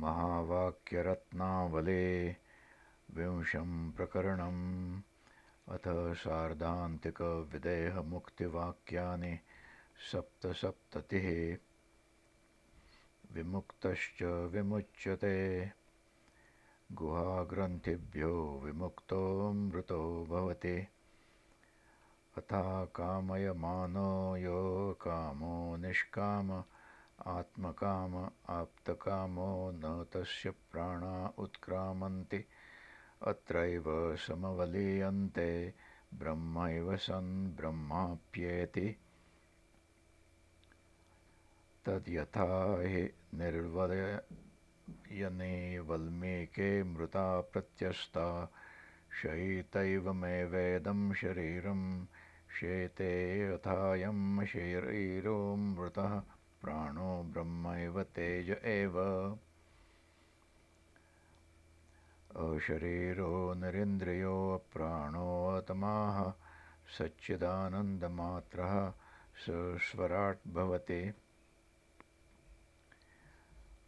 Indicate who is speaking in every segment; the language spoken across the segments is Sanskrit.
Speaker 1: महावाक्यरत्नावले विंशं प्रकरणम्। अथ सार्धान्तिकविदेहमुक्तिवाक्यानि सप्तसप्ततिः। विमुक्तश्च विमुच्यते। गुहाग्रन्थिभ्यो विमुक्तोऽमृतो भवति। अथा कामयमानो यो कामो निष्काम आत्मकाम आप्तकामो न तस्य प्राणा उत्क्रामन्ति। अत्रैव समवलीयन्ते ब्रह्मैव सन् ब्रह्माप्येति। तद्यथा हि निर्वलयने वल्मीके मृता प्रत्यस्ता। शयितैवमेवेदं शरीरं शेते यथायं शरीरोऽमृतः प्राणो ब्रह्मैव तेज एव। अशरीरो नरेन्द्रियोऽप्राणोऽतमाः सच्चिदानन्दमात्रः स स्वराट् भवति।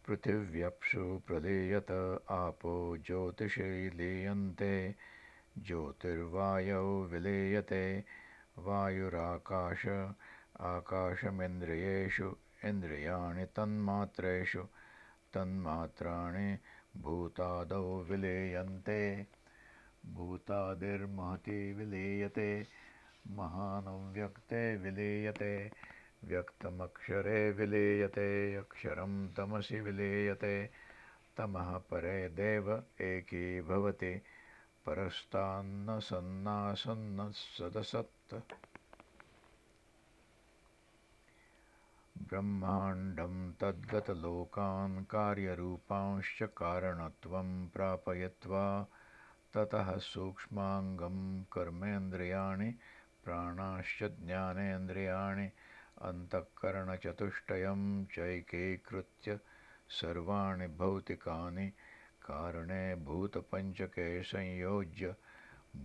Speaker 1: पृथिव्यप्सु प्रलीयत आपो ज्योतिषी लीयन्ते ज्योतिर्वायौ विलीयते वायुराकाश आकाशमिन्द्रियेषु इन्द्रियाणि तन्मात्रेषु तन्मात्राणि भूतादौ विलीयन्ते। भूतादिर्महति विलीयते महानव्यक्ते विलीयते व्यक्तमक्षरे विलीयते अक्षरं तमसि विलीयते। तमः परे देव एकी भवति परस्तान्न सन्नासन्न सदसत् ब्रह्माण्डं तद्गतलोकान् कार्यरूपांश्च कारणत्वं प्रापयित्वा ततः सूक्ष्माङ्गं कर्मेन्द्रियाणि प्राणाश्च ज्ञानेन्द्रियाणि अन्तःकरणचतुष्टयं चैकीकृत्य सर्वाणि भौतिकानि कारणे भूतपञ्चके संयोज्य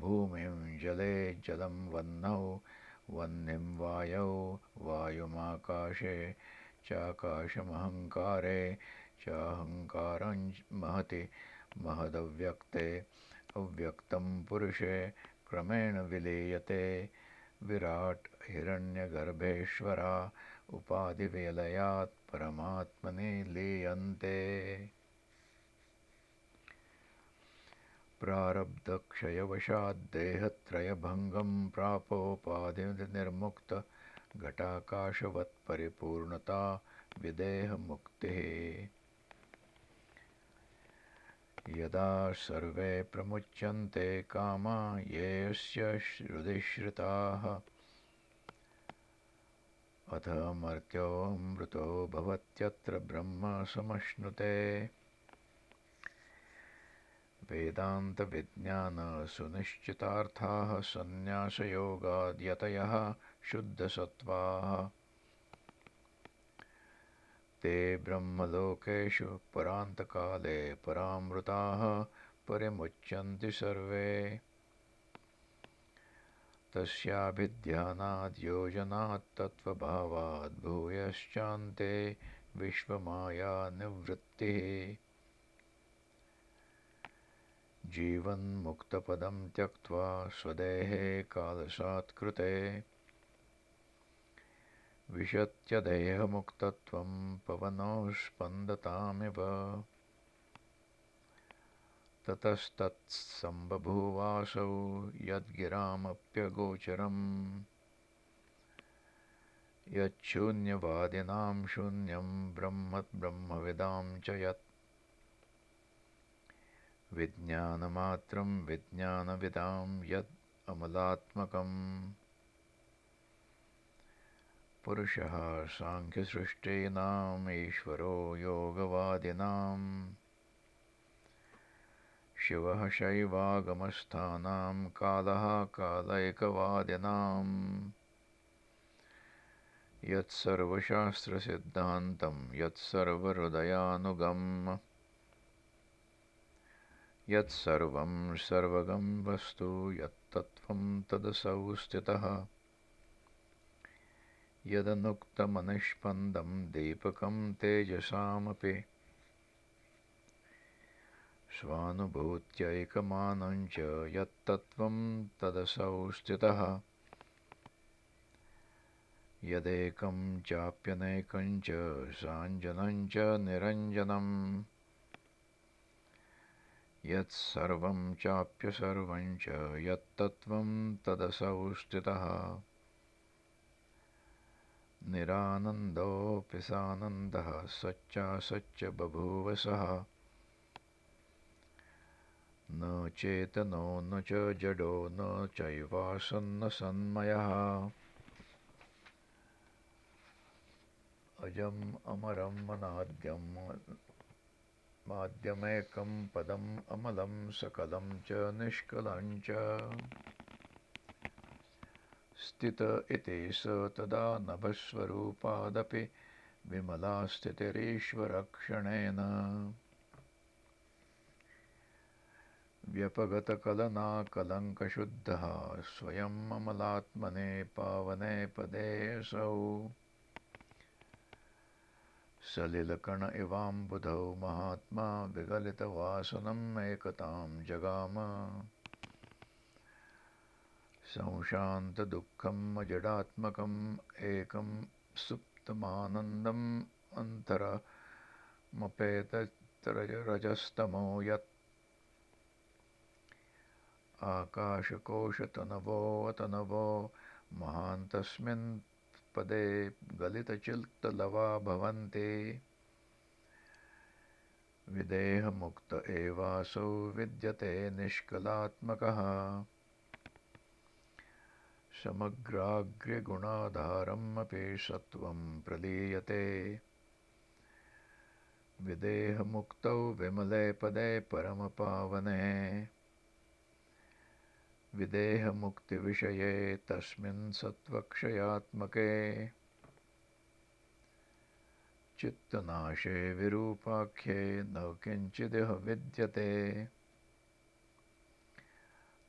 Speaker 1: भूमिं जले जलं वह्नौ वह्निं वायौ वायुमाकाशे चाकाशमहङ्कारे चाहङ्कारं महति महदव्यक्ते अव्यक्तं पुरुषे क्रमेण विलीयते विराट् हिरण्यगर्भेश्वरा उपाधिविलयात् परमात्मनि लीयन्ते प्रारब्धक्षयवशाद्देहत्रयभङ्गं प्रापोपाधिनिर्मुक्तघटाकाशवत्परिपूर्णता विदेहमुक्तिः। यदा सर्वे प्रमुच्यन्ते कामा येऽस्य श्रुतिश्रिताः अथ मर्त्योऽमृतो भवत्यत्र ब्रह्म समश्नुते वेदान्तविज्ञानसुनिश्चितार्थाः सन्न्यासयोगाद्यतयः शुद्धसत्त्वाः। ते ब्रह्मलोकेषु परान्तकाले परामृताः परिमुच्यन्ति सर्वे। तस्याभिध्यानाद्योजनात्तत्त्वभावाद्भूयश्चान्ते विश्वमायानिवृत्तिः जीवन्मुक्तपदं त्यक्त्वा स्वदेहे कालसात्कृते विशत्यदेहमुक्तत्वं पवनो स्पन्दतामिव ततस्तत्सम्बभूवासौ यद्गिरामप्यगोचरम्। यच्छून्यवादिनां शून्यं ब्रह्मविदां च यत् विज्ञानमात्रं विज्ञानविदां यद् अमलात्मकम्। पुरुषः साङ्ख्यसृष्टीनामीश्वरो योगवादिनाम्। शिवः शैवागमस्थानां कालः कालैकवादिनाम्। यत्सर्वशास्त्रसिद्धान्तं यत्सर्वहृदयानुगम् यत्सर्वं सर्वगं वस्तु यत्तत्त्वं तदसौ स्थितः। यदनुक्तमनिष्पन्दं दीपकं तेजसामपि स्वानुभूत्यैकमानं च यत्तत्त्वं तदसौ स्थितः। यदेकं चाप्यनेकं च साञ्जनं च निरञ्जनम् यत्सर्वं चाप्यसर्वं च यत्तत्त्वं तदसौ स्थितः निरानन्दोऽपि सानन्दः सच्चासच्च बभूव सः। न चेतनो न च जडो न चैवासन्न सन्मयः। अजम् अमरम् अनाद्यम् माद्यमेकं पदम् अमलं सकलं च निष्कलं च स्थित इति स तदा नभस्वरूपादपि विमला स्थितिरीश्वरक्षणेन। व्यपगतकलनाकलङ्कशुद्धः स्वयम् अमलात्मने पावने पदेऽसौ सलिलकण इवाम्बुधौ महात्मा विगलितवासनम् एकतां जगाम। संशान्तदुःखम् अजडात्मकम् एकं सुप्तमानन्दम् अन्तरमपेतरजस्तमो यत् आकाशकोशतनवोऽतनवो महान्तस्मिन् पदे गलितचित्तलवा भवन्ति विदेहमुक्त एवासौ विद्यते निष्कलात्मकः। समग्राग्र्यगुणाधारमपि सत्त्वं प्रलीयते। विदेहमुक्तौ विमले पदे परमपावने विदेहमुक्तिविषये तस्मिन् सत्त्वक्षयात्मके। चित्तनाशे विरूपाख्ये न किञ्चिदिह विद्यते।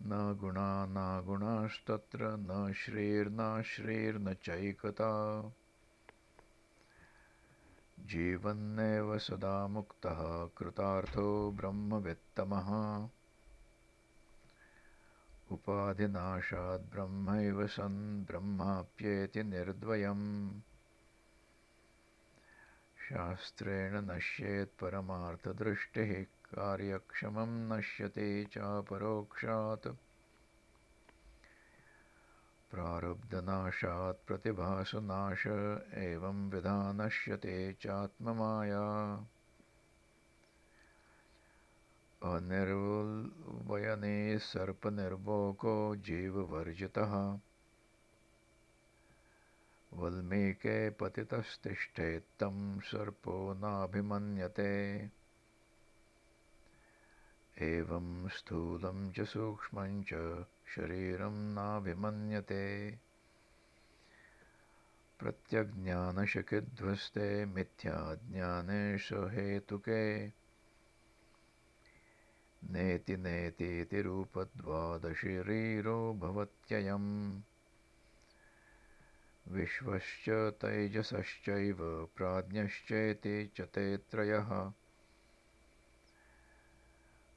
Speaker 1: न गुणा न गुणास्तत्र न श्रीर्न चैकता। जीवन्नेव सदा मुक्तः कृतार्थो ब्रह्मवित्तमः उपाधिनाशाद्ब्रह्मैव सन् ब्रह्माप्येति निर्द्वयम्। शास्त्रेण नश्येत्परमार्थदृष्टिः कार्यक्षमं नश्यते चापरोक्षात्। प्रारब्धनाशात् प्रतिभासनाश एवं विधा नश्यते चात्ममाया अनिर्वयने सर्पनिर्वोको जीववर्जितः। वल्मीके पतितस्तिष्ठेत्तं सर्पो नाभिमन्यते। एवं स्थूलं च सूक्ष्मं च शरीरं नाभिमन्यते। प्रत्यग्ज्ञानशकिध्वस्ते मिथ्याज्ञाने सहेतुके नेति नेतीति रूपद्वादशरीरो भवत्ययम्। विश्वश्च तैजसश्चैव प्राज्ञश्चेति च ते त्रयः।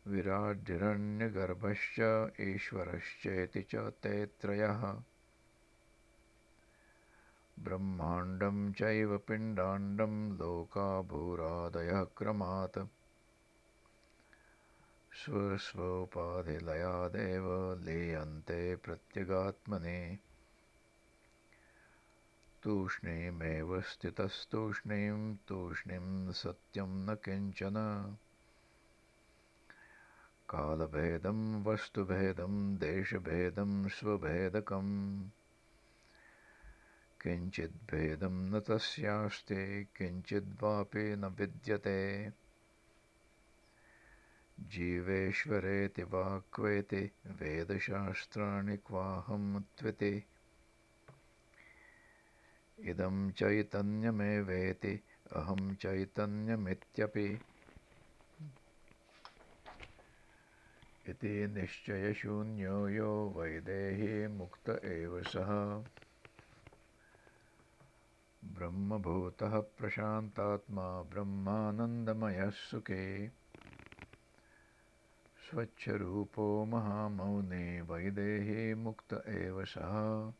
Speaker 1: विराड्हिरण्यगर्भश्च ईश्वरश्चेति च ते त्रयः। ब्रह्माण्डं चैव पिण्डाण्डं लोकाभूरादयः क्रमात् स्वस्वोपाधिलयादेव लीयन्ते प्रत्यगात्मने। तूष्णीमेव स्थितस्तूष्णीं तूष्णीं सत्यं न किञ्चन। कालभेदं वस्तुभेदं देशभेदं स्वभेदकम्। किञ्चिद्भेदं न तस्यास्ति किञ्चिद्वापि न विद्यते जीवेश्वरेति वा क्वेति वेदशास्त्राणि क्वाहं इदं चैतन्यमेवेति अहं चैतन्यमित्यपि। इति निश्चयशून्यो यो वैदेही मुक्त एव सः। ब्रह्मभूतः प्रशान्तात्मा ब्रह्मानन्दमयः सुखे स्वच्छरूपो महामौने वैदेही मुक्त एव सः।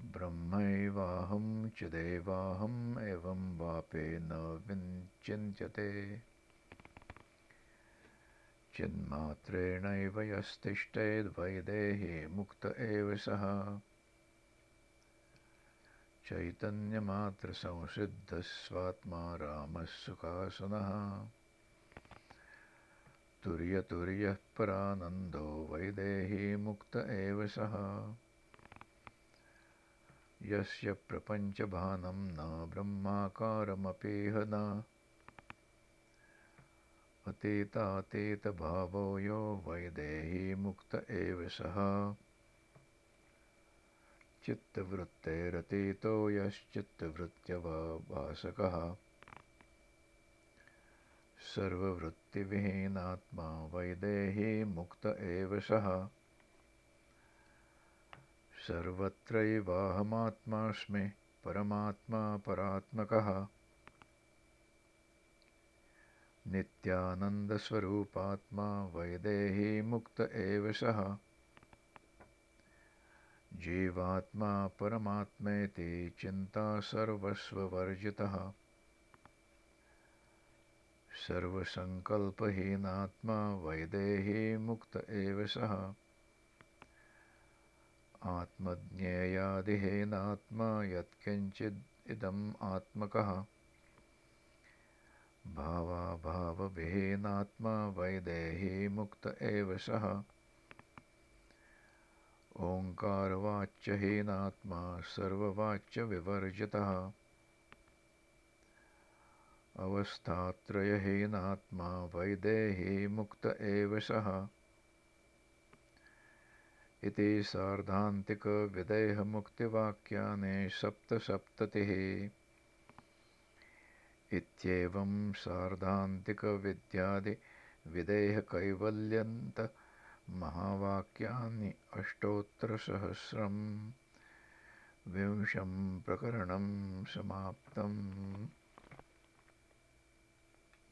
Speaker 1: ब्रह्मैवाहं चिदेवाहम् एवं वापे न विचिन्त्यते चिन्मात्रेणैव यस्तिष्ठेद्वैदेही मुक्त एव सः। चैतन्यमात्रसंसिद्धस्वात्मा रामः सुखासनः तुर्यतुर्यः परानन्दो वैदेही मुक्त एव सः। यस्य प्रपञ्चभानं न ब्रह्माकारमपीह न अतीतातीतभावो यो वैदेही मुक्त एव सः। चित्तवृत्तेरतीतो यश्चित्तवृत्त्यवासकः सर्ववृत्तिविहीनात्मा वैदेही मुक्त एव सः। सर्वत्रैवाहमात्मास्मि परमात्मा परात्मकः। नित्यानन्दस्वरूपात्मा वैदेही मुक्त एव सः। जीवात्मा परमात्मेति चिन्ता सर्वस्ववर्जितः सर्वसङ्कल्पहीनात्मा वैदेही मुक्त एव सः। आत्मज्ञेयादिहीनात्मा यत्किञ्चिदिदम् आत्मकः। भावाभावविहीनात्मा वैदेही मुक्त एव सः। ओङ्कारवाच्यहीनात्मा सर्ववाच्यविवर्जितः अवस्थात्रयहीनात्मा वैदेही मुक्त एव सः। इति सार्धान्तिकविदेहमुक्तिवाक्यानि सप्तसप्ततिः। इत्येवं सार्धान्तिकविद्यादिविदेहकैवल्यन्त महावाक्यानि अष्टोत्तरसहस्रं। विंशं प्रकरणं समाप्तम्